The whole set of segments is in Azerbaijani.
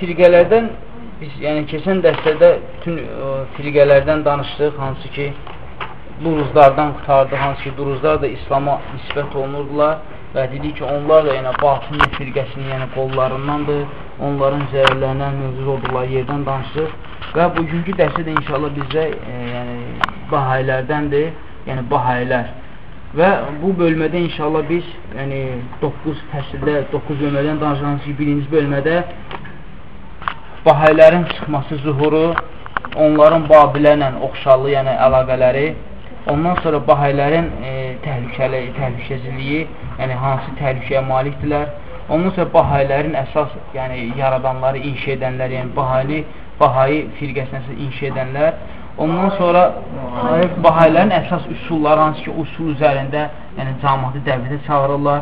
firqələrdən biz yəni keçən dərsdə bütün ə, firqələrdən danışdıq, hansı ki duruzlardan qutardı, hansı ki duruzlar da İslama nisbət olunurdular və dedik ki, onlar da yəni batini firqəsinin yəni qollarındandır, onların zərərlərindən mövcud olduqları yerdən danışdıq və bugünkü dərsdə də inşallah bizə e, yəni bahaylərdəndir, yəni bahaylər Və bu bölmədə inşallah biz yəni 9 fəsildə 9 bölmədən danışacağımız ki, birinci bölmədə bahaylərin çıxması zuhuru, onların babilərlə oxşarlığı, yəni əlaqələri, ondan sonra bahaylərin e, təhlükəli, təhlükəsizliyi, yəni hansı təhlükəyə malikdirlər, ondan sonra bahaylərin əsas, yəni yaradanları, inşa edənlər, yəni bahaylı, bahayi firqəsində inşa edənlər, Ondan sonra bahaylərin əsas üsulları, hansı ki, usul üzərində, yəni cəmatı dəvətə çağırırlar.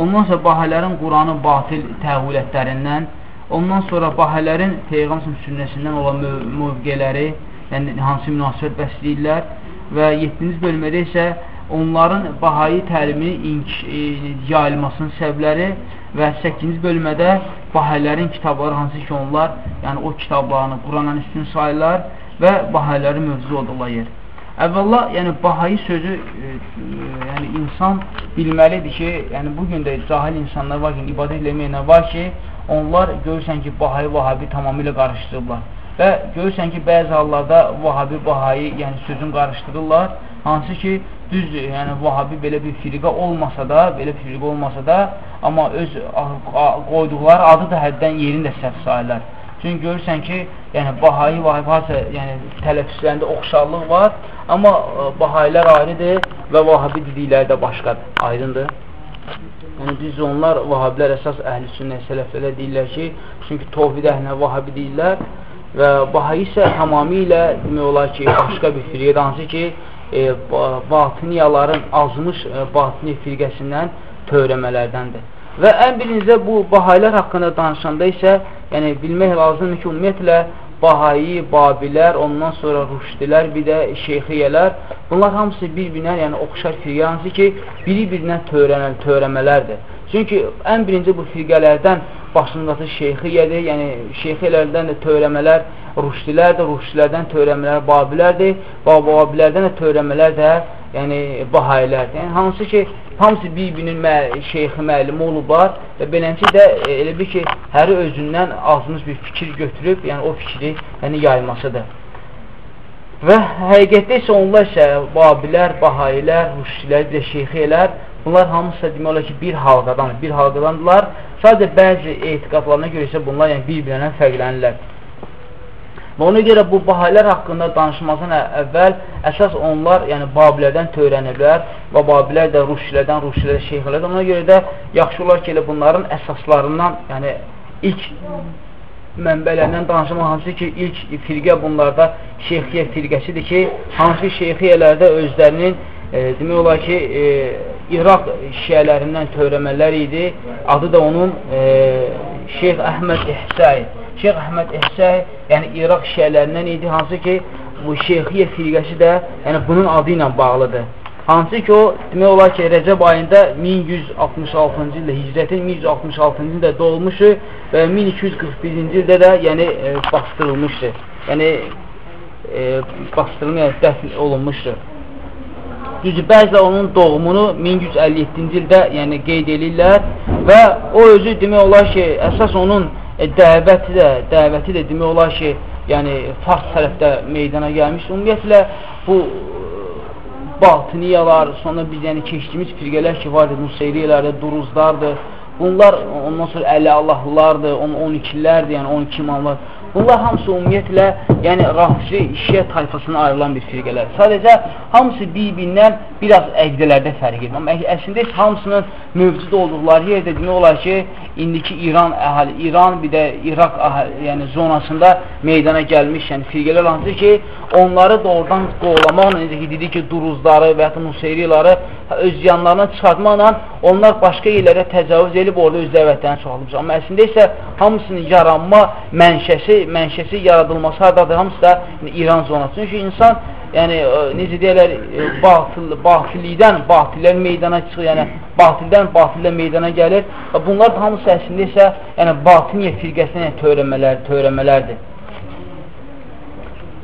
Ondan sonra bahaylərin Quranın batil təvülətlərindən, ondan sonra bahaylərin Peyğəmbər sünnəsindən olan mövqeləri, yəni hansı münasibət bəsləyirlər və 7-ci bölmədə isə onların bahayi təliminin e, yayılmasının səbəbləri və 8-ci bölmədə bahaylərin kitabları hansı ki, onlar, yəni o kitablarını Qurandan üstün sayırlar və bahayələri mövzu olduqları yer. Əvvəlla, yəni bahayi sözü, e, e, yəni insan bilməlidir ki, yəni bugün də cahil insanlar var ki, ibadət eləməyənlər var ki, onlar görürsən ki, bahayi vahabi tamamilə qarışdırırlar. Və görürsən ki, bəzi hallarda vahabi bahayi, yəni sözün qarışdırırlar, hansı ki, düzdür, yəni vahabi belə bir firqə olmasa da, belə bir firqə olmasa da, amma öz qoyduqları adı da həddən yerini də səhv sayırlar. Çünki görürsən ki, yəni Bahayi və Vahibə yəni tələffüzlərində oxşarlıq var, amma e, Bahayilər ayrıdır və Vahabi dedikləri də başqadır, aydındır. Yəni biz onlar Vahabilər əsas əhl-i sünnə sələflərə deyirlər ki, çünki tovhid əhlinə Vahabi deyirlər və Bahayi isə tamamilə demək olar ki, başqa bir firqədir, hansı ki, e, batiniyaların azmış e, batini firqəsindən törəmələrdəndir. Və ən birincə bu bahayilər haqqında danışanda isə, yəni bilmək lazımdır ki, ümumiyyətlə Bahayi, Babilər, ondan sonra Rüşdilər, bir də Şeyxiyyələr, bunlar hamısı bir-birinə, yəni oxşar firqə, hansı ki, biri-birinə törənəl, törəmələrdir. Çünki ən birinci bu firqələrdən başındakı Şeyxiyyədir, yəni Şeyxiyyələrdən də törəmələr Rüşdilərdir, Rüşdilərdən törəmələr Babilərdir, Babilərdən də törəmələr də yəni Bahayilərdir. Yəni, hansı ki, hamısı bir-birinin mə şeyxi müəllimi olublar və beləncə də e, elə bir ki, həri özündən azmış bir fikir götürüb, yəni o fikri yəni, yaymasıdır. Və həqiqətdə isə onlar isə babilər, bahayilər, rüşdilər, bir də şeyxilər, bunlar hamısı demək olar ki, bir halqadan, bir halqadandırlar. Sadəcə bəzi etiqadlarına görə isə bunlar yəni, bir-birindən fərqlənirlər. Və ona görə bu bahilər haqqında danışmazdan əvvəl əsas onlar, yəni Babilərdən törəniblər və Babilər də Rusiyələrdən, Rusiyələrdə şeyxlərdən. Ona görə də yaxşı olar ki, elə bunların əsaslarından, yəni ilk mənbələrindən danışmaq hansı ki, ilk firqə bunlarda şeyxiyyə firqəsidir ki, hansı şeyxiyyələrdə özlərinin e, demək olar ki, e, İraq şiələrindən törəmələr idi. Adı da onun e, Şeyx Əhməd İhsəy. Şeyx Əhməd Ehsəy, yəni İraq şiələrindən idi, hansı ki, bu şeyxiyyə firqəsi də yəni bunun adı ilə bağlıdır. Hansı ki, o demək olar ki, Rəcəb ayında 1166-cı ildə hicrətin 1166-cı ildə doğulmuşu və 1241-ci ildə də yəni e, bastırılmışdır. Yəni e, bastırılma, yəni dəfn olunmuşdur. Düzdür, bəzi onun doğumunu 1157-ci ildə yəni qeyd edirlər və o özü demək olar ki, əsas onun e, dəvəti də, dəvəti də demək olar ki, yəni Fars tərəfdə meydana gəlmiş. Ümumiyyətlə bu batiniyalar, sonra biz yəni keçdiyimiz firqələr ki, vardır, Nuseyriyalardır, Duruzlardır. Bunlar ondan sonra Əli Allahlılardır, 12-lərdir, yəni 12 imamlar. Bunlar hamısı ümumiyyətlə, yəni Rafisi şiə tayfasına ayrılan bir firqələr. Sadəcə hamısı bir-birindən biraz əqdələrdə fərq edir. Amma əslində hamısının mövcud olduqları yerdə demək olar ki, indiki İran əhali, İran bir də İraq əhali, yəni zonasında meydana gəlmiş, yəni firqələr hansı ki, onları doğrudan qovlamaqla, necə ki, dedik ki, duruzları və ya Nuseyriləri öz yanlarına çıxartmaqla onlar başqa yerlərə təcavüz edib orada öz dəvətlərini çoxalıb. Amma əslində isə hamısının yaranma mənşəsi, mənşəsi yaradılması hardadır? Hamısı da İran zonası. Çünki insan yəni ə, necə deyirlər, ə, batıl, batillikdən batillər meydana çıxır, yəni batildən batillər meydana gəlir və bunlar da hamısı əslində isə yəni batiniyə firqəsinə yəni, törəmələr, törəmələrdir.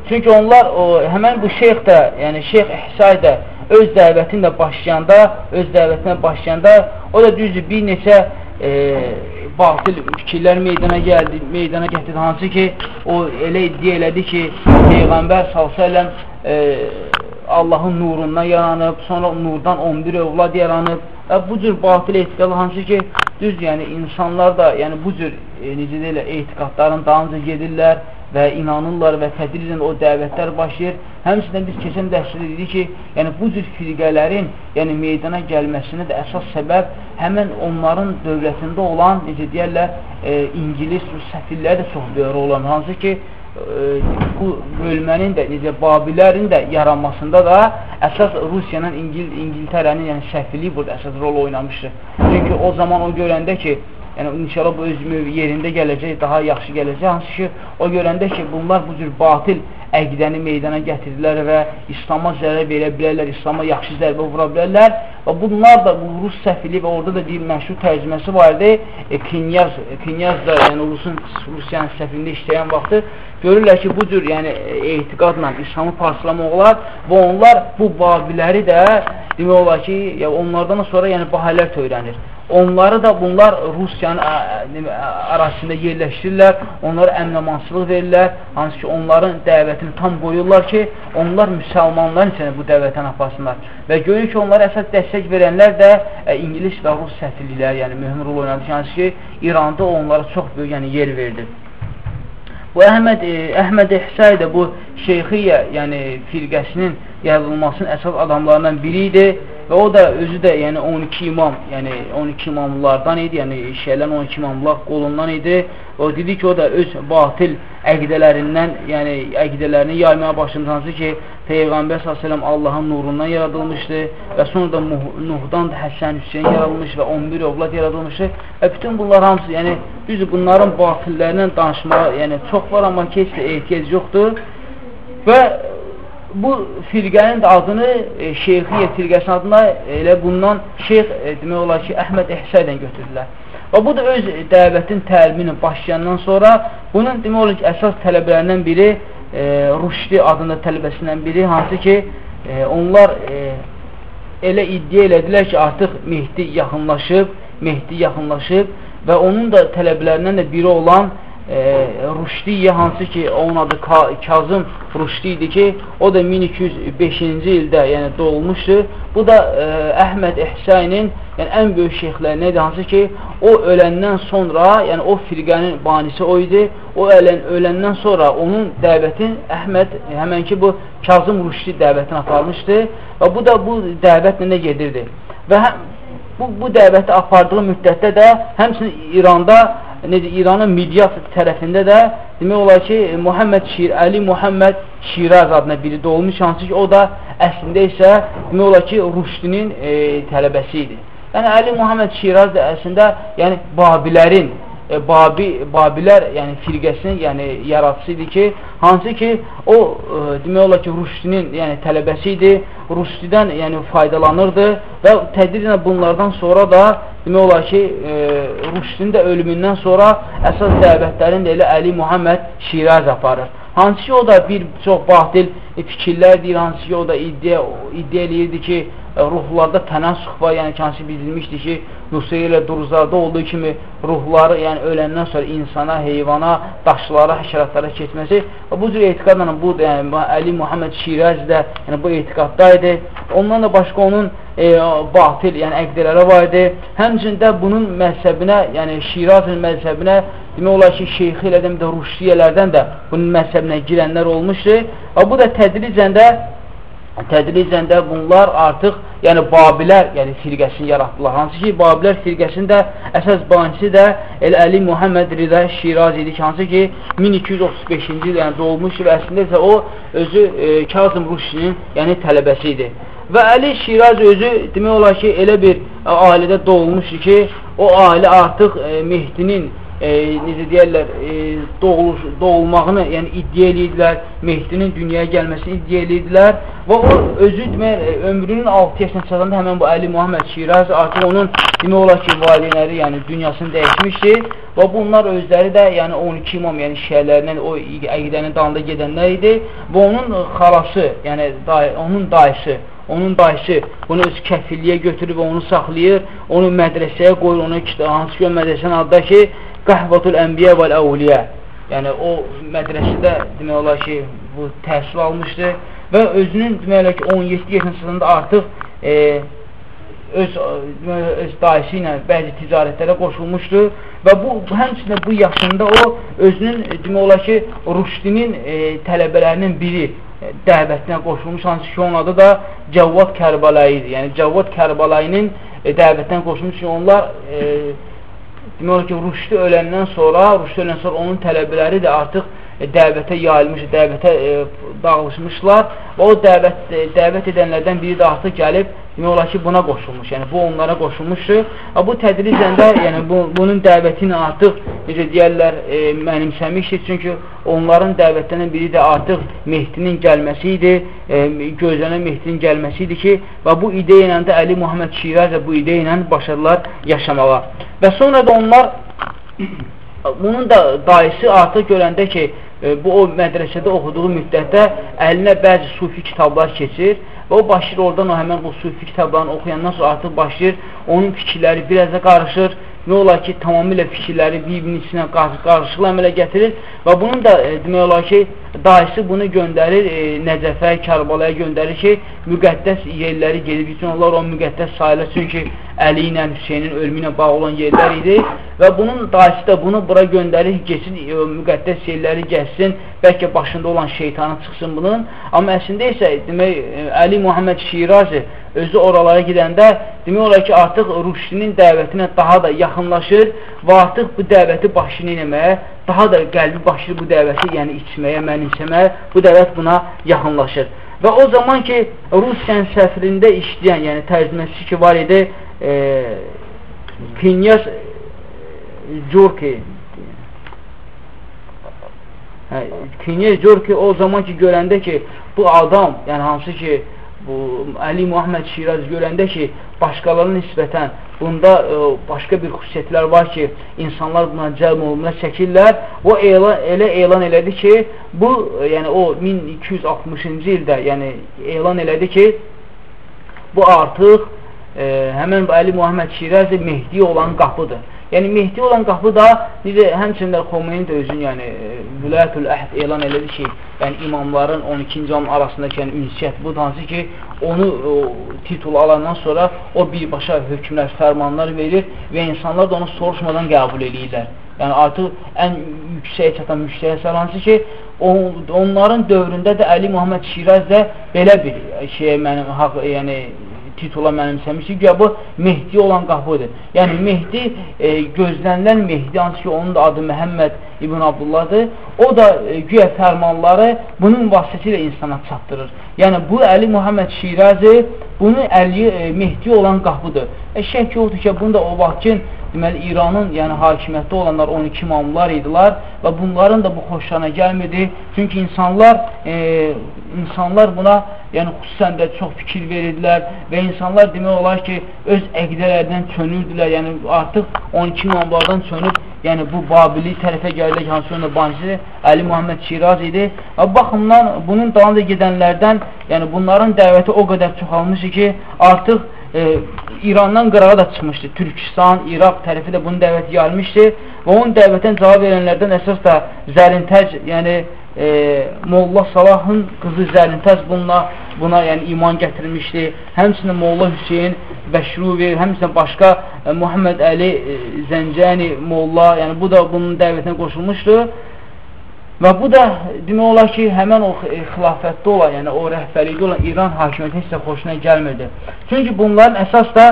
Çünki onlar o həmən bu şeyx də, yəni Şeyx İhsay da öz dəvətində başlayanda, öz dəvətinə başlayanda o da düzdür bir neçə e, batil fikirlər meydana gəldi, meydana gətirdi. Hansı ki, o elə iddia elədi ki, Peyğəmbər s.ə.v e, Allahın nurundan yaranıb, sonra nurdan 11 övlad yaranıb və bu cür batil etiqadı hansı ki, düz yəni insanlar da yəni bu cür e, necə deyirlər, etiqadların dalınca gedirlər və inanırlar və tədricən o dəvətlər başlayır. Həmçinin biz keçən dərsdə dedik ki, yəni bu cür firqələrin yəni meydana gəlməsinə də əsas səbəb həmən onların dövlətində olan, necə deyərlər, e, İngilis səfirləri də çox böyük olan, hansı ki, e, bu bölmənin də, necə Babilərin də yaranmasında da əsas Rusiyanın, İngil İngiltərənin, yəni səfirliyi burada əsas rol oynamışdır. Çünki o zaman o görəndə ki, yəni inşallah bu öz yerində gələcək, daha yaxşı gələcək. Hansı ki, o görəndə ki, bunlar bu cür batil əqidəni meydana gətirirlər və İslama zərər verə bilərlər, İslama yaxşı zərbə vura bilərlər və bunlar da bu rus səfili və orada da bir məşhur tərcüməsi var idi. E, Kinyaz, Kinyaz da yəni Rusun Rusiyanın səfilində işləyən vaxtı görürlər ki, bu cür yəni etiqadla İslamı parçalamaq olar və onlar bu babiləri də demək olar ki, ya onlardan sonra yəni bahələr töyrənir. Onları da bunlar Rusiyanın arasında yerləşdirirlər, onlara əmnəmançılıq verirlər, hansı ki, onların dəvətini tam qoyurlar ki, onlar müsəlmanların içində bu dəvətən aparsınlar. Və görür ki, onlara əsas dəstək verənlər də ə, İngilis və Rus səfirlikləri, yəni mühüm rol oynadı, hansı ki, İranda onlara çox böyük yəni, yer verdi. Bu Əhməd, e, Əhməd İhsay da bu şeyxiyyə, yəni firqəsinin yaradılmasının əsas adamlarından biri idi Və o da özü də yəni 12 imam, yəni 12 imamlardan idi, yəni şeylərin 12 imamlar qolundan idi. O dedi ki, o da öz batil əqidələrindən, yəni əqidələrini yaymaya başladı hansı ki, Peyğəmbər s.ə.v Allahın nurundan yaradılmışdı və sonra da Nuhdan da Həsən Hüseyin yaradılmış və 11 övlad yaradılmışdı və bütün bunlar hamısı, yəni düz bunların batillərindən danışmağa, yəni çox var, amma heç də ehtiyac yoxdur. Və bu firqənin də adını e, Şeyxiyyə firqəsinin adına elə bundan Şeyx e, demək olar ki, Əhməd Ehsəydən götürdülər. Və bu da öz dəvətin təlimini başlayandan sonra bunun demək olar ki, əsas tələbələrindən biri e, Rüşdi adında tələbəsindən biri, hansı ki, e, onlar e, elə iddia elədilər ki, artıq Mehdi yaxınlaşıb, Mehdi yaxınlaşıb və onun da tələblərindən də biri olan e, Rüşdiyyə hansı ki onun adı Ka Kazım Rüşdi idi ki o da 1205-ci ildə yəni doğulmuşdur. Bu da e, Əhməd İhsaynin yəni ən böyük şeyxlərindən hansı ki o öləndən sonra yəni o firqənin banisi o idi. O ölən öləndən sonra onun dəvətin Əhməd həmən ki bu Kazım Rüşdi dəvətini aparmışdı və bu da bu dəvətlə nə gedirdi. Və həm bu, bu dəvəti apardığı müddətdə də həmçinin İranda necə İranın Midyat tərəfində də demək olar ki, Muhammed Şir, Əli Muhammed Şiraz adına biri doğulmuş, hansı ki, o da əslində isə demək olar ki, Rüşdinin e, tələbəsi idi. Yəni, Əli Muhammed Şiraz da əslində yəni, Babilərin e, Babi, Babilər yəni firqəsinin yəni yaradıcısı idi ki, hansı ki o e, demək olar ki, Rüşdinin yəni tələbəsi idi. Rüşdidən yəni faydalanırdı və tədricən bunlardan sonra da demək olar ki, e, Rüşdinin də ölümündən sonra əsas dəvətlərini də elə Əli Muhammed Şiraz aparır. Hansı ki, o da bir çox batil fikirlər deyir, hansı ki, o da iddia, iddia eləyirdi ki, ruhlarda tənəssüx var, yəni hansı bildirmişdi ki, Nusa ilə Durzada olduğu kimi ruhları, yəni öləndən sonra insana, heyvana, daşlara, həşəratlara keçməsi və bu cür etiqadla bu yəni, Əli Muhammed Şiraz də yəni, bu etiqadda idi. Ondan da başqa onun e, batil, yəni əqdələri var idi. Həmçində bunun məzhəbinə, yəni Şirazın məzhəbinə demək olar ki, şeyxi ilə də Ruşdiyələrdən də bunun məzhəbinə girənlər olmuşdur. Və bu da tədricən də tədricən də bunlar artıq yəni Babilər yəni firqəsini yaratdılar. Hansı ki, Babilər firqəsində əsas banisi də elə Əli Muhammed Rida Şiraz idi ki, hansı ki 1235-ci il yəni doğulmuş və əslində isə o özü e, Kazım Ruşdinin yəni tələbəsi idi. Və Əli Şiraz özü demək olar ki, elə bir e, ailədə doğulmuşdur ki, o ailə artıq e, Mehdinin e, necə deyərlər, e, doğuluş, doğulmağını, yəni iddia edirdilər, Mehdinin dünyaya gəlməsini iddia edirdilər və o özü demək, e, ömrünün 6 yaşına çatanda həmən bu Əli Muhammed Şiraz artıq onun demək olar ki, valideynləri, yəni dünyasını dəyişmişdi və bunlar özləri də, yəni 12 imam, yəni şəhərlərindən o əqidənin dalında gedənlər idi və onun xalası, yəni day onun dayısı onun dayısı bunu öz kəfilliyə götürüb onu saxlayır, onu mədrəsəyə qoyur, onu hansı ki, mədrəsənin adda ki, Qəhvatul Ənbiyə vəl Əvliyə. Yəni, o mədrəsədə demək olar ki, bu təhsil almışdı və özünün demək olar ki, 17 yaşında artıq e, öz, öz dayısı ilə bəzi ticarətlərə qoşulmuşdu və bu həmçinin bu yaşında o özünün demək olar ki, Rüşdinin e, tələbələrinin biri e, dəvətinə qoşulmuş, hansı ki, onun adı da Cəvvad Kərbalayı idi. Yəni, Cəvvad Kərbalayının e, dəvətinə qoşulmuş onlar e, demək olar ki, Rüşdü öləndən sonra, Rüşdü öləndən sonra onun tələbələri də artıq e, dəvətə yayılmış, dəvətə e, dağılışmışlar və o dəvət, e, dəvət edənlərdən biri də artıq gəlib, demək olar ki, buna qoşulmuş, yəni bu onlara qoşulmuşdur. Və bu tədricən də, yəni bu, bunun dəvəti ilə artıq, necə deyərlər, e, mənimsəmişdir, çünki onların dəvətlərindən biri də artıq Mehdinin gəlməsi idi, e, gözlənən Mehdinin gəlməsi idi ki, və bu ideya ilə də Əli Muhammed Şiraz bu ideya ilə başladılar yaşamağa. Və sonra da onlar bunun da dayısı artıq görəndə ki, e, bu o mədrəsədə oxuduğu müddətdə əlinə bəzi sufi kitablar keçir və o başlayır oradan o həmən bu sufi kitablarını oxuyandan sonra artıq başlayır, onun fikirləri biraz da qarışır, nə olar ki, tamamilə fikirləri bir-birinin içinə qarışıqla əmələ gətirir və bunun da e, demək olar ki, dayısı bunu göndərir e, Nəcəfə, Kərbalaya göndərir ki, müqəddəs yerləri gedib üçün onlar o müqəddəs sayılır, çünki Əli ilə Hüseynin ölümü ilə bağlı olan yerlər idi və bunun dayısı da bunu bura göndərir, geçsin, e, müqəddəs yerləri gəlsin, bəlkə başında olan şeytanı çıxsın bunun, amma əslində isə demək, e, Əli Muhammed Şirazi özü oralara gedəndə demək olar ki, artıq Rüşdinin dəvətinə daha da yaxınlaşır və artıq bu dəvəti başını eləməyə, daha da qəlbi başlayır bu dəvəti, yəni içməyə, mənimsəməyə, bu dəvət buna yaxınlaşır. Və o zaman ki, Rusiyanın səfrində işləyən, yəni tərcüməsi ki, var idi, e, Kinyas Corki hə, Kinyas Corki o zaman ki, görəndə ki, bu adam, yəni hansı ki, bu Əli Muhammed Şiraz görəndə ki, başqalarına nisbətən bunda ə, e, başqa bir xüsusiyyətlər var ki, insanlar buna cəlm olunmuna çəkirlər. O elan, elə elan elədi ki, bu, ə, e, yəni o 1260-cı ildə, yəni elan elədi ki, bu artıq ə, e, həmən Əli Muhammed Şiraz Mehdi olan qapıdır. Yəni Mehdi olan qapı da necə həmçində Xomeyni də özün yəni Vilayətul Əhd elan elədi ki, yəni imamların 12-ci imam arasındakı yəni ünsiyyət bu hansı ki, onu o, titul alandan sonra o birbaşa hökmlər, fərmanlar verir və insanlar da onu soruşmadan qəbul edirlər. Yəni artıq ən yüksəyə çatan müştərilər hansı ki, on, onların dövründə də Əli Muhammed Şiraz da belə bir şey mənim haqq, yəni titula mənimsəmişik. Güya bu Mehdi olan qapıdır. Yəni Mehdi e, gözlənilən Mehdi, hansı ki onun da adı Məhəmməd İbn Abdullahdır. O da e, güya fərmanları bunun vasitəsilə insana çatdırır. Yəni bu Əli Muhammed Şirazi bunu Əli e, Mehdi olan qapıdır. E, şək yoxdur ki, bunu da o vaxtkin deməli İranın yəni hakimiyyətdə olanlar 12 imamlar idilər və bunların da bu xoşlarına gəlmirdi. Çünki insanlar e, insanlar buna yəni xüsusən də çox fikir verirdilər və insanlar demək olar ki, öz əqidələrindən çönürdülər. Yəni artıq 12 imamlardan çönüb, yəni bu Babili tərəfə gəldik, hansı onda bancısı Əli Muhammed Şiraz idi. Və baxımdan bunun dalınca gedənlərdən, yəni bunların dəvəti o qədər çoxalmışdı ki, artıq e, İrandan qırağa da çıxmışdı. Türkistan, İraq tərəfi də bunun dəvəti gəlmişdi və onun dəvətən cavab verənlərdən əsas da Zərintəc, yəni e, Molla Salahın qızı Zərintəc bununla, buna yəni iman gətirmişdi. Həmçinin Molla Hüseyin Bəşruvi, həmçinin başqa e, Muhammed Əli e, Zəncəni Molla, yəni bu da bunun dəvətinə qoşulmuşdu. Və bu da demək olar ki, həmən o xilafətdə olan, yəni o rəhbərlikdə olan İran hakimiyyəti heç də xoşuna gəlmirdi. Çünki bunların əsas da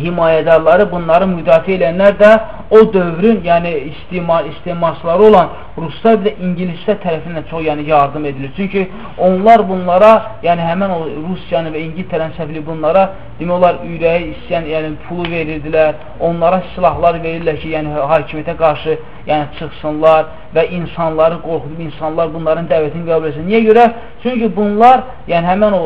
himayədarları, bunları müdafiə edənlər də o dövrün yəni istimal, istimalçıları olan ruslar və ingilislər tərəfindən çox yəni yardım edilir. Çünki onlar bunlara, yəni həmən o Rusiyanı və İngiltərənin səfili bunlara demək olar ürəyi istəyən, yəni pulu verirdilər, onlara silahlar verirlər ki, yəni hakimiyyətə qarşı yəni çıxsınlar və insanları qorxudub insanlar bunların dəvətini qəbul etsin. Niyə görə? Çünki bunlar, yəni həmən o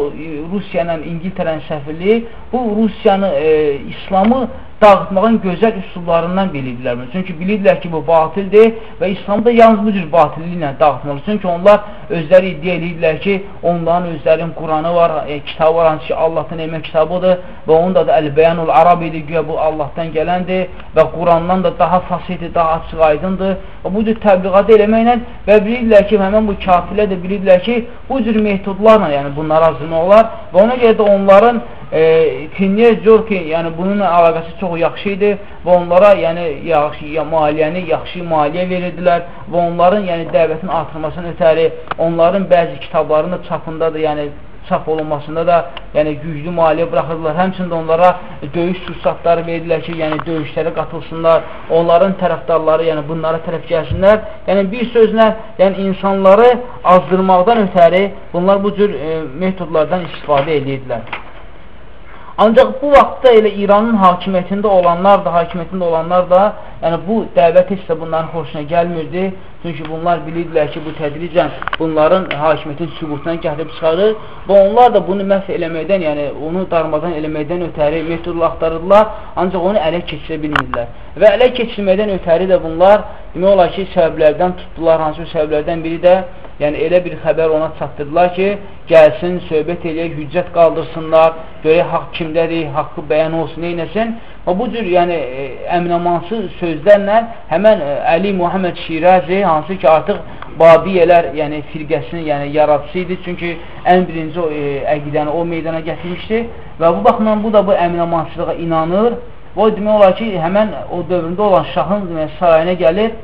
Rusiya ilə İngiltərənin səfirliyi bu Rusiyanı, e, İslamı dağıtmağın gözəl üsullarından bilirdilər. Çünki bilirdilər ki, bu batildir və İslamda yalnız bu cür batilliklə dağıtmalı. Çünki onlar özləri iddia edirdilər ki, onların özlərinin Quranı var, e, kitabı var, hansı ki, Allahdan emək kitabıdır və onun da Əl-Bəyanul Arab idi, güya bu Allahdan gələndir və Qurandan da daha fasihdir, daha açıq aydındır. Və bu cür təbliğat eləməklə və bilirdilər ki, həmən bu kafirlər də bilirdilər ki, bu cür metodlarla yəni bunları azırmaq olar və ona görə də onların e, Tinniyə diyor ki, yəni bununla əlaqəsi çox yaxşı idi və onlara yəni yaxşı ya, maliyyəni yaxşı maliyyə verirdilər və onların yəni dəvətin artırmasını ötəri onların bəzi kitablarının çapında da yəni çap olunmasında da yəni güclü maliyyə buraxırdılar. Həmçində onlara döyüş sursatları verirlər ki, yəni döyüşlərə qatılsınlar. Onların tərəfdarları, yəni bunlara tərəf gəlsinlər. Yəni bir sözlə, yəni insanları azdırmaqdan ötəri bunlar bu cür e, metodlardan istifadə edirdilər. Ancaq bu vaxtda elə İranın hakimiyyətində olanlar da, hakimiyyətində olanlar da, yəni bu dəvət də bunların xoşuna gəlmirdi. Çünki bunlar bilirdilər ki, bu tədricən bunların hakimiyyətin sübutundan gətirib çıxarır və onlar da bunu məhv eləməkdən, yəni onu darmadan eləməkdən ötəri metodla axtarırlar, ancaq onu ələ keçirə bilmirdilər. Və ələ keçirməkdən ötəri də bunlar demək olar ki, səbəblərdən tutdular, hansı səbəblərdən biri də yəni elə bir xəbər ona çatdırdılar ki, gəlsin, söhbət eləyək, hüccət qaldırsınlar, görək haqq kimdədir, haqqı bəyan olsun, neynəsin. Və bu cür yəni, e, əminəmansı sözlərlə həmən e, Əli Muhammed Şirazi, hansı ki, artıq Babiyələr yəni, firqəsinin yəni, yaradıcısı idi. Çünki ən birinci o, e, əqidəni o meydana gətirmişdi. Və bu baxımdan bu da bu əminəmansılığa inanır. Və o demək olar ki, həmən o dövründə olan şahın demək, sarayına gəlir.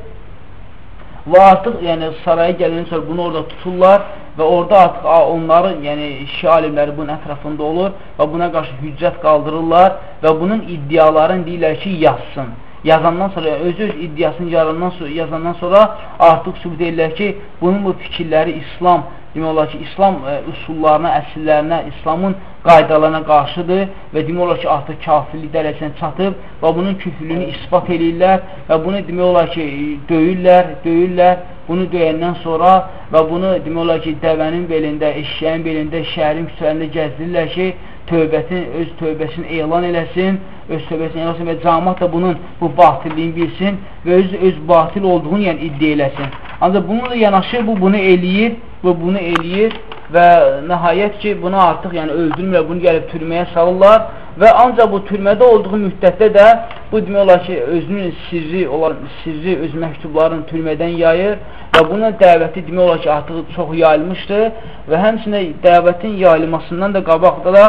Və artıq yəni saraya gələndən sonra bunu orada tuturlar və orada artıq onların, yəni şi alimləri bunun ətrafında olur və buna qarşı hüccət qaldırırlar və bunun iddialarını deyirlər ki, yazsın. Yazandan sonra, özü öz iddiasını yarandan sonra, yazandan sonra artıq sübut edirlər ki, bunun bu fikirləri İslam demək olar ki, İslam ə, e, üsullarına, əsillərinə, İslamın qaydalarına qarşıdır və demək olar ki, artıq kafirlik dərəcəsinə çatıb və bunun küfrlüyünü ispat edirlər və bunu demək olar ki, döyürlər, döyürlər, bunu döyəndən sonra və bunu demək olar ki, dəvənin belində, eşyəyin belində, şəhərin küçələrində gəzdirirlər ki, tövbətin, öz tövbəsini elan eləsin, öz tövbəsini elan eləsin və camat da bunun bu batilliyini bilsin və öz, öz batil olduğunu yəni iddia eləsin. Ancaq bununla yanaşı bu bunu eləyir və bunu eləyir və nəhayət ki, bunu artıq yəni öldürmürlər, bunu gəlib türməyə salırlar və ancaq bu türmədə olduğu müddətdə də bu demək olar ki, özünün sirri olan sirri öz məktublarını türmədən yayır və bunun dəvəti demək olar ki, artıq çox yayılmışdır və həmçində dəvətin yayılmasından da qabaqda da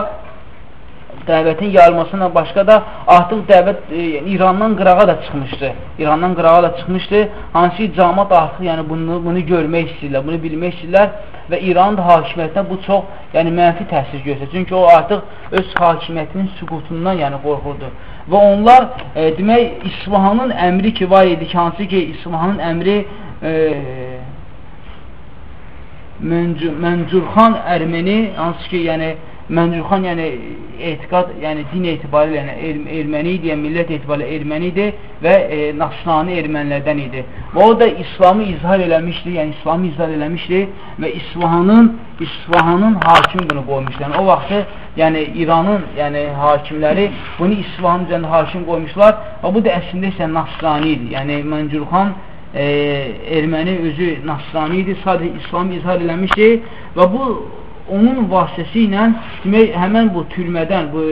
dəvətin yayılmasından başqa da artıq dəvət e, yəni, İrandan qırağa da çıxmışdı. İrandan qırağa da çıxmışdı. Hansı ki, camat artıq yəni, bunu, bunu görmək istəyirlər, bunu bilmək istəyirlər və İranın hakimiyyətinə bu çox yəni, mənfi təsir göstərir. Çünki o artıq öz hakimiyyətinin süqutundan yəni, qorxurdu. Və onlar, e, demək, İsfahanın əmri ki, var idi ki, hansı ki, İsfahanın əmri e, Məncurxan Ərmeni, hansı ki, yəni, Məncurxan yəni etiqad, yəni din etibarilə yəni er, erməni idi, yəni millət etibarilə erməni idi və e, nasrani ermənilərdən idi. Və o da İslamı izhar eləmişdi, yəni İslamı izhar eləmişdi və İsfahanın İsfahanın hakim bunu qoymuşlar. Yəni, o vaxtı yəni İranın yəni hakimləri bunu İsfahanın üzərində hakim qoymuşlar və bu da əslində isə nasrani idi. Yəni Məncurxan e, erməni özü nasrani idi, sadəcə İslamı izhar eləmişdi və bu onun vasitəsilə demək, həmən bu türmədən bu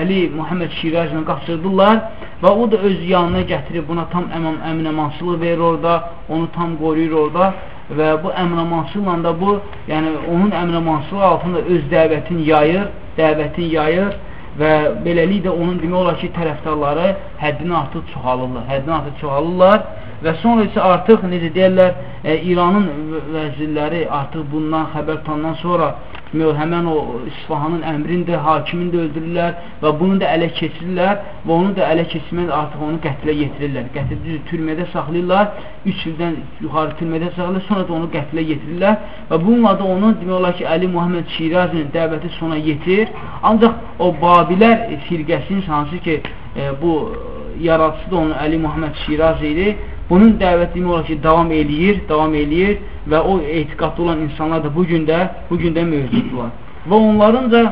Əli Muhammed Şirazla qaçırdılar və o da öz yanına gətirib buna tam əmam, əminəmansılıq verir orada, onu tam qoruyur orada və bu əminəmansılıqla da bu, yəni onun əminəmansılığı altında öz dəvətini yayır, dəvətini yayır və beləliklə onun demək olar ki, tərəfdarları həddini artıq çoxalırlar, həddini artıq çoxalırlar və sonra isə artıq, necə deyərlər, e, İranın vəzirləri artıq bundan xəbər tanınan sonra həmən o İsfahanın əmrini də, hakimini də öldürürlər və bunu da ələ keçirirlər və onu da ələ keçirmək artıq onu qətlə yetirirlər. Qətlə türmədə saxlayırlar, 3 ildən yuxarı türmədə saxlayırlar, sonra da onu qətlə yetirirlər və bununla da onun demək olar ki, Əli Muhammed Şirazinin dəvəti sona yetir. Ancaq o Babilər firqəsinin hansı ki, e, bu yaradıcısı da onun Əli Muhammed Şiraz idi. Bunun dəvəti olar ki, davam eləyir, davam eləyir və o etiqadlı olan insanlar da bugün də, bugün də mövcuddular. Və onların da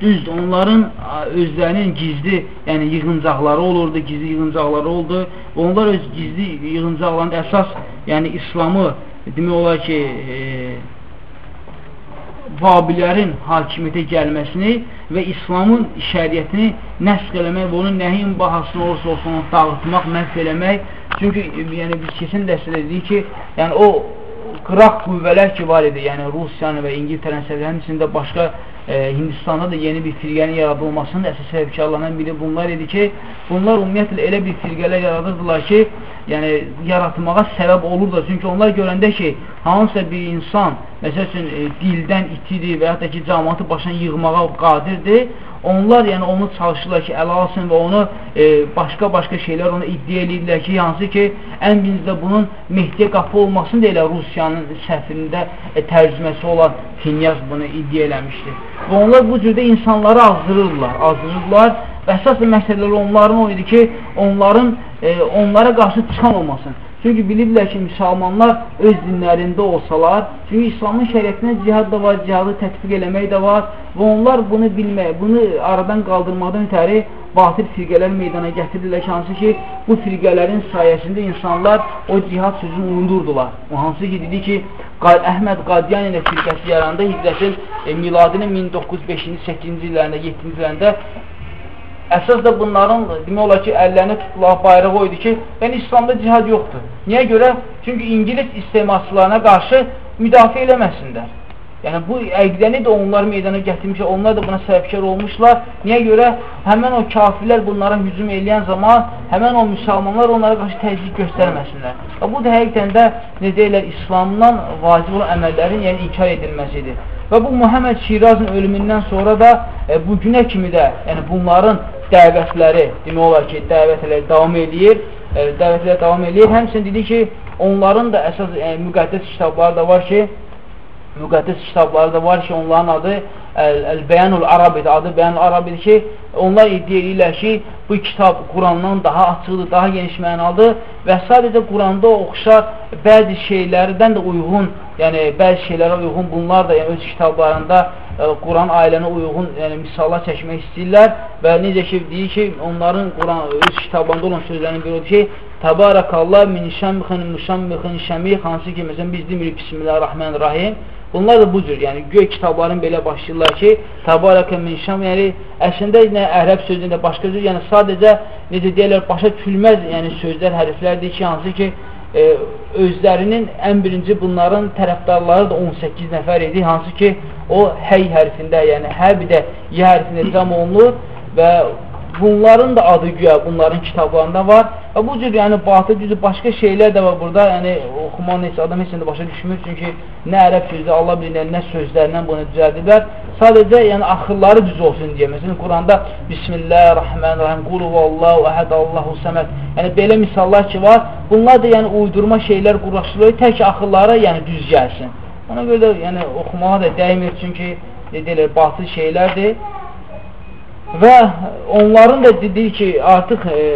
düzdür, onların özlərinin gizli, yəni yığıncaqları olurdu, gizli yığıncaqları oldu. Onlar öz gizli yığıncaqlarında əsas, yəni İslamı demək olar ki, e, Babilərin hakimiyyətə gəlməsini və İslamın şəriətini nəsq eləmək və onun nəhin bahasını olursa olsun onu dağıtmaq, məhv eləmək. Çünki yəni, biz keçən dərsdə dedik ki, yəni, o qıraq qüvvələr ki var idi, yəni Rusiyanın və İngiltərənin səviyyənin içində başqa e, Hindistanda da yeni bir firqənin yaradılmasının əsas səbəbkarlarından biri bunlar idi ki, bunlar ümumiyyətlə elə bir firqələr yaradırdılar ki, yəni yaratmağa səbəb olur da. Çünki onlar görəndə ki, hansısa bir insan, məsəl üçün, e, dildən itidir və yaxud da ki, cəmatı başına yığmağa qadirdir, onlar yəni onu çalışırlar ki, ələ alsın və onu başqa-başqa e, şeylər ona iddia edirlər ki, hansı ki, ən birinizdə bunun Mehdiyə qapı olmasını da elə Rusiyanın səfirində e, tərcüməsi olan Finyaz bunu iddia eləmişdir. Və onlar bu cürdə insanları azdırırlar, azdırırlar və əsas məsələləri onların o idi ki, onların e, onlara qarşı çıxan olmasın. Çünki bilirlər ki, müsəlmanlar öz dinlərində olsalar, çünki İslamın şəriyyətinə cihad da var, cihadı tətbiq eləmək də var və onlar bunu bilmək, bunu aradan qaldırmadan ötəri batil firqələr meydana gətirirlər ki, hansı ki, bu firqələrin sayəsində insanlar o cihad sözünü unudurdular. O hansı ki, dedi ki, Əhməd Qadiyani firqəsi yarandı, hicrətin e, miladinin 1905-ci, 8-ci illərində, 7-ci illərində Əsas da bunların demək olar ki, əllərini tutdular, bayraq o idi ki, yəni İslamda cihad yoxdur. Niyə görə? Çünki İngilis istemasçılarına qarşı müdafiə eləməsinlər. Yəni bu əqdəni də onlar meydana gətirmişlər, onlar da buna səbəbkar olmuşlar. Niyə görə? Həmən o kafirlər bunlara hücum eləyən zaman həmən o müsəlmanlar onlara qarşı təzyiq göstərməsinlər. Və bu da həqiqətən də nə deyirlər, İslamdan vacib olan əməllərin yəni inkar edilməsidir. Və bu Muhammed Şirazın ölümündən sonra da e, bu günə kimi də yəni bunların dəvətləri, demək olar ki, dəvətləri davam eləyir, e, dəvətləri davam eləyir. Həmçinin dedi ki, onların da əsas e, müqəddəs kitabları da var ki, müqəddəs kitabları da var ki, onların adı Əl-Bəyanul Arabidir, adı Bəyanul Arabidir ki, onlar iddia edirlər ki, bu kitab Qurandan daha açıqdır, daha geniş mənalıdır və sadəcə Quranda oxşar bəzi şeylərdən də uyğun, yəni bəzi şeylərə uyğun bunlar da yəni, öz kitablarında Quran ailənə uyğun yəni, misallar çəkmək istəyirlər və necə ki, deyir ki, onların Quran öz kitabında olan sözlərin biri odur ki, Təbarəkallah min şəmxin müşəmmixin şəmix hansı ki, məsələn, biz demirik Bismillahirrahmanirrahim. Bunlar da bu cür, yəni göy kitabların belə başlayırlar ki, Təbarəkə min şəm, yəni əslində nə ərəb sözündə başqa cür, yəni sadəcə necə deyirlər, başa düşülməz yəni sözlər, hərflərdir ki, hansı ki, e, özlərinin ən birinci bunların tərəfdarları da 18 nəfər idi, hansı ki, o həy hərfində, yəni hər bir də yə hərfində cəm olunur və bunların da adı güya bunların kitablarında var və bu cür yəni batıl düzü başqa şeylər də var burada, yəni oxumaq neçə adam heç də başa düşmür, çünki nə ərəb sözü Allah bilir, nə sözlərlə bunu düzəldiblər. Sadəcə yəni axırları düz olsun deyə. Məsələn Quranda Bismillahirrahmanirrahim, Qul huvallahu əhəd, Allahu səməd. Yəni belə misallar ki var, bunlar da yəni uydurma şeylər quraşdırılır, tək axırları yəni düz gəlsin. Ona görə də yəni oxumağa da dəymir, çünki deyirlər batıl şeylərdir. Və onların da dedik ki, artıq e,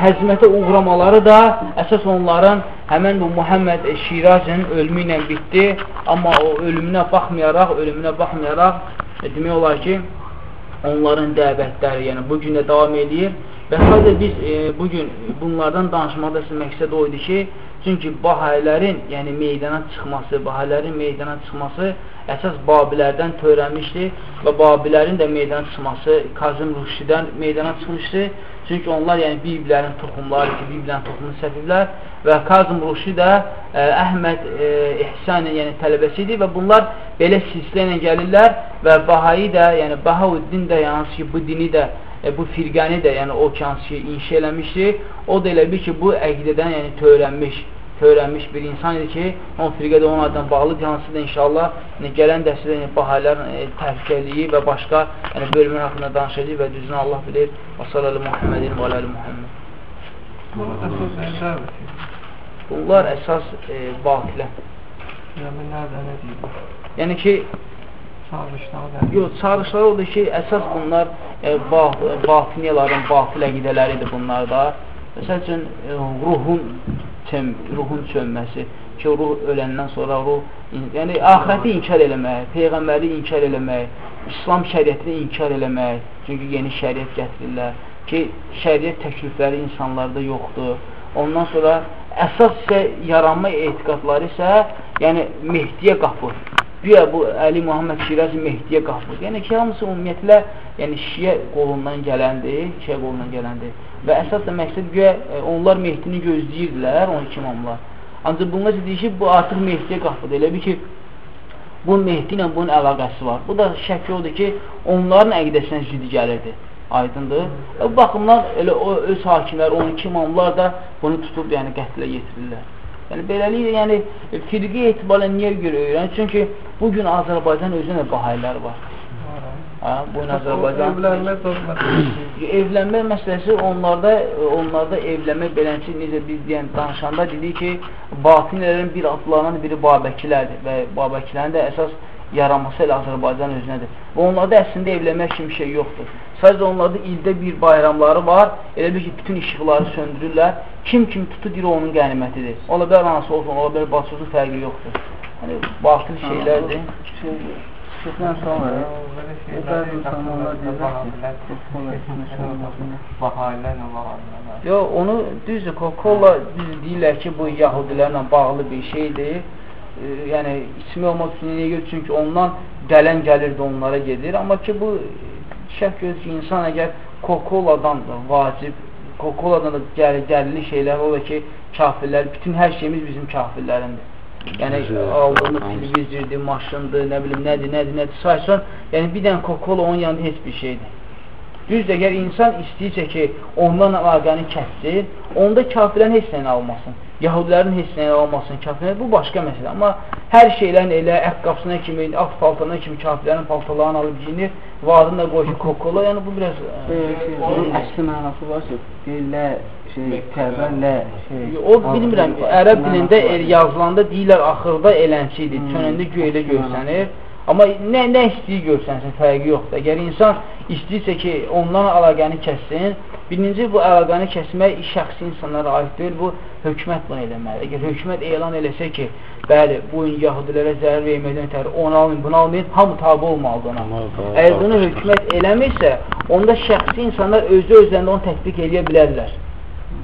həzmətə uğramaları da əsas onların həmən bu Muhammed Şirazın ölümü ilə bitdi. Amma o ölümünə baxmayaraq, ölümünə baxmayaraq e, demək olar ki, onların dəvətləri, yəni bu gün də davam edir. Və sadəcə biz e, bugün bunlardan danışmaqda məqsəd o idi ki, çünki bahayələrin, yəni meydana çıxması, bahayələrin meydana çıxması əsas Babilərdən törənmişdi və Babilərin də meydana çıxması Kazım Ruşdidən meydana çıxmışdı. Çünki onlar yəni bir-birlərin toxumları ki, bir-birlərin toxumunu səfiblər və Kazım Ruşdi də ə, e, Əhməd ə, e, İhsanin yəni tələbəsi idi və bunlar belə silsilə ilə gəlirlər və Bahayi də, yəni Bahauddin də yəni ki, bu dini də e, bu firqəni də, yəni o ki, inşa eləmişdi, o da elə bir ki, bu əqidədən yəni törənmiş, törənmiş bir insan idi ki, o firqə də onun adından bağlıdır, hansı da inşallah yəni, gələn dərsdə yəni, bahayların e, təhlükəliyi və başqa yəni, bölümün haqqında danışacaq və düzünü Allah bilir. Və sallallahu Muhammedin və aləli Muhammed. Bunlar əsas e, batilə. Yəni? Yəni ki, Yox, çağırışlar odur ki, əsas bunlar e, batiniyaların batil əqidələridir bunlar da. Məsəl üçün, e, ruhun, çön, ruhun çönməsi ki, ruh öləndən sonra ruh, yəni ahirəti inkar eləmək, Peyğəmbəri inkar eləmək, İslam şəriətini inkar eləmək, çünki yeni şəriət gətirirlər ki, şəriət təklifləri insanlarda yoxdur. Ondan sonra əsas isə yaranma etiqadları isə, yəni Mehdiyə qapı güya bu Əli Muhammed Şirazi Mehdiyə qalxır. Yəni ki, hamısı ümumiyyətlə yəni Şiyə qolundan gələndir, Şiyə qolundan gələndir. Və əsas da məqsəd güya e, onlar Mehdini gözləyirdilər, 12 imamlar. Ancaq bunlar deyir ki, bu artıq Mehdiyə qalxır. Elə bir ki, bu Mehdi ilə bunun əlaqəsi var. Bu da şək odur ki, onların əqidəsinə ziddi gəlirdi. Aydındır. E, bu baxımdan elə o öz hakimlər, 12 imamlar da bunu tutub yəni qətlə yetirirlər. Yəni beləliklə, yəni firqi etibarən niyə görə öyrənir? Çünki bu gün Azərbaycan özünə bahaylar var. Hə, bu gün Azərbaycan evlənmə məsələsi. onlarda onlarda evlənmə beləncə necə biz deyən danışanda dedik ki, batinlərin bir adlarının biri Babəkilərdir və Babəkilərin də əsas yaranması elə Azərbaycan özünədir. Və onlarda əslində evlənmək kimi şey yoxdur. Sadəcə onlarda ildə bir bayramları var, elə bir ki, bütün işıqları söndürürlər. Kim kim tutu deyir, onun qənimətidir. Ola bilər anası olsun, ola bilər bacısı olsun, fərqi yoxdur. Yəni, batıl şeylərdir. Şey, Şeydən sonra bəzi insanlar deyirlər Bahayilərlə bağlılar. Yox, onu düzdür, Coca-Cola düz deyirlər ki, bu yahudilərlə bağlı bir şeydir e, yəni içmək olmaq üçün niyə görə? Çünki ondan gələn gəlirdi onlara gedir. Amma ki bu şək gözü ki, insan əgər Coca-Coladan vacib, Coca-Coladan da gəl gəlirli şeylər ola ki, kafirlər, bütün hər şeyimiz bizim kafirlərindir. Yəni aldığımız televizordur, maşındır, nə bilim nədir, nədir, nədir, saysan, yəni bir dənə Coca-Cola onun yanında heç bir şeydir. Düzdür, əgər insan istəyirsə ki, ondan əlaqəni kəssin, onda kafirlərin heç nəyini almasın. Yahudilərin heç nəyini almasın, kafirlərin, bu başqa məsələ. Amma hər şeylərin elə əqqabsına kimi, at paltana kimi kafirlərin paltalarını alıb giyinir, vadını da qoyur ki, kokola, yəni bu biraz... E, onun əsli mənası var ki, deyirlə, şey, kəbə, lə, şey... O, bilmirəm, ərəb dilində yazılanda deyirlər, axırda elənçidir, çönəndə göylə görsənir. Amma nə, nə istəyir görsənsin, fərqi yoxdur. Əgər insan istəyirsə ki, ondan əlaqəni kəssin, birinci bu əlaqəni kəsmək şəxsi insanlara aid deyil, bu hökumət bunu eləməli. Əgər hökumət elan eləsə ki, bəli, bu gün yahudilərə zərər verməkdən ötəri onu almayın, bunu almayın, hamı tabi olmalıdır ona. Əgər bunu hökumət eləmirsə, onda şəxsi insanlar özü özlərində onu tətbiq edə bilərlər.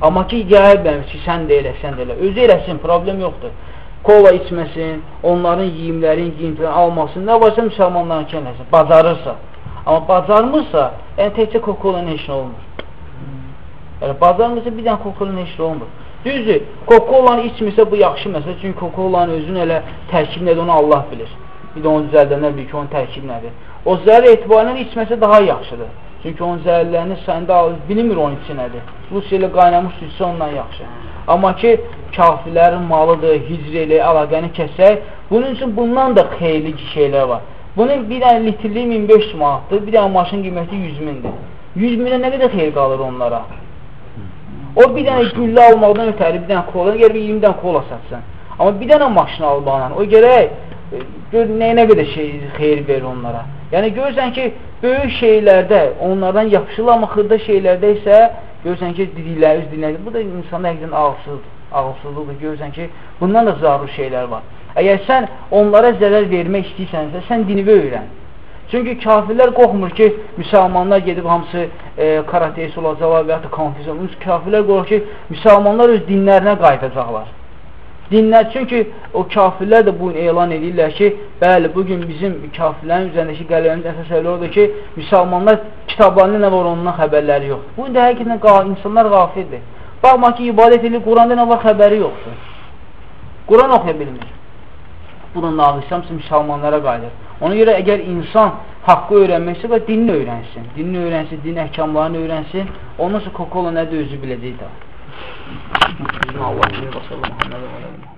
Amma ki, bəmiş ki, sən də elə, sən də elə. Özü eləsin, problem yoxdur kola içməsin, onların yiyimlərin, giyimlərini almasın, nə varsa müsəlmanların kənəsin, bacarırsa. Amma bacarmırsa, yəni təkcə kokola heç nə olmur. Yəni, bacarmırsa bir dənə kokola heç nə olmur. Düzdür, kokolanı içmirsə bu yaxşı məsələ, çünki kokolanın özünün elə tərkib nədir, onu Allah bilir. Bir də onu düzəldənlər bilir ki, onun tərkib nədir. O zərər etibarından içməsə daha yaxşıdır. Çünki onun zəhərlərini səndə alır, bilmir onun içi nədir. Rusiya ilə qaynamış sütsə ondan yaxşı. Amma ki, kafirlərin malıdır, hicr elə, əlaqəni kəsək, bunun üçün bundan da xeyirli şeylər var. Bunun bir dənə litrli 1500 manatdır, bir dənə maşın qiyməti 100 mindir. 100 minə nə qədər xeyir qalır onlara? O bir dənə güllə almaqdan ötəri bir dənə kola, gəlir 20 dənə kola satsan. Amma bir dənə maşın almaqla, o gərək gör nəyə nə qədər şey xeyir verir onlara. Yəni görürsən ki, böyük şeylərdə onlardan yapışırlar, amma xırda şeylərdə isə görürsən ki, didikləri, üz dinləri, bu da insanın həqiqdən ağılsızdır, ağılsızlıqdır. Görürsən ki, bundan da zarur şeylər var. Əgər sən onlara zərər vermək istəyirsənsə, sən dinivi öyrən. Çünki kafirlər qorxmur ki, müsəlmanlar gedib hamısı e, karateist olacaqlar və ya da konfizyon. Kafirlər qorxur ki, müsəlmanlar öz dinlərinə qayıdacaqlar dinlər. Çünki o kafirlər də bu gün elan edirlər ki, bəli, bugün bizim kafirlərin üzərindəki qələbəmiz əsas elə odur ki, müsəlmanlar kitablarında nə var ondan xəbərləri yoxdur. Bu da həqiqətən insanlar qafildir. Baxma ki, ibadət edir, Quranda nə var xəbəri yoxdur. Quran oxuya bilmir. Bu da nağışlamsın müsəlmanlara qayıdır. Ona görə əgər insan haqqı öyrənmək istəyir, dinini öyrənsin. Dinini öyrənsin, din əhkamlarını öyrənsin. Ondan sonra Coca-Cola nədir özü biləcək də. Allah bilir, və sallallahu aleyhi və səlləm.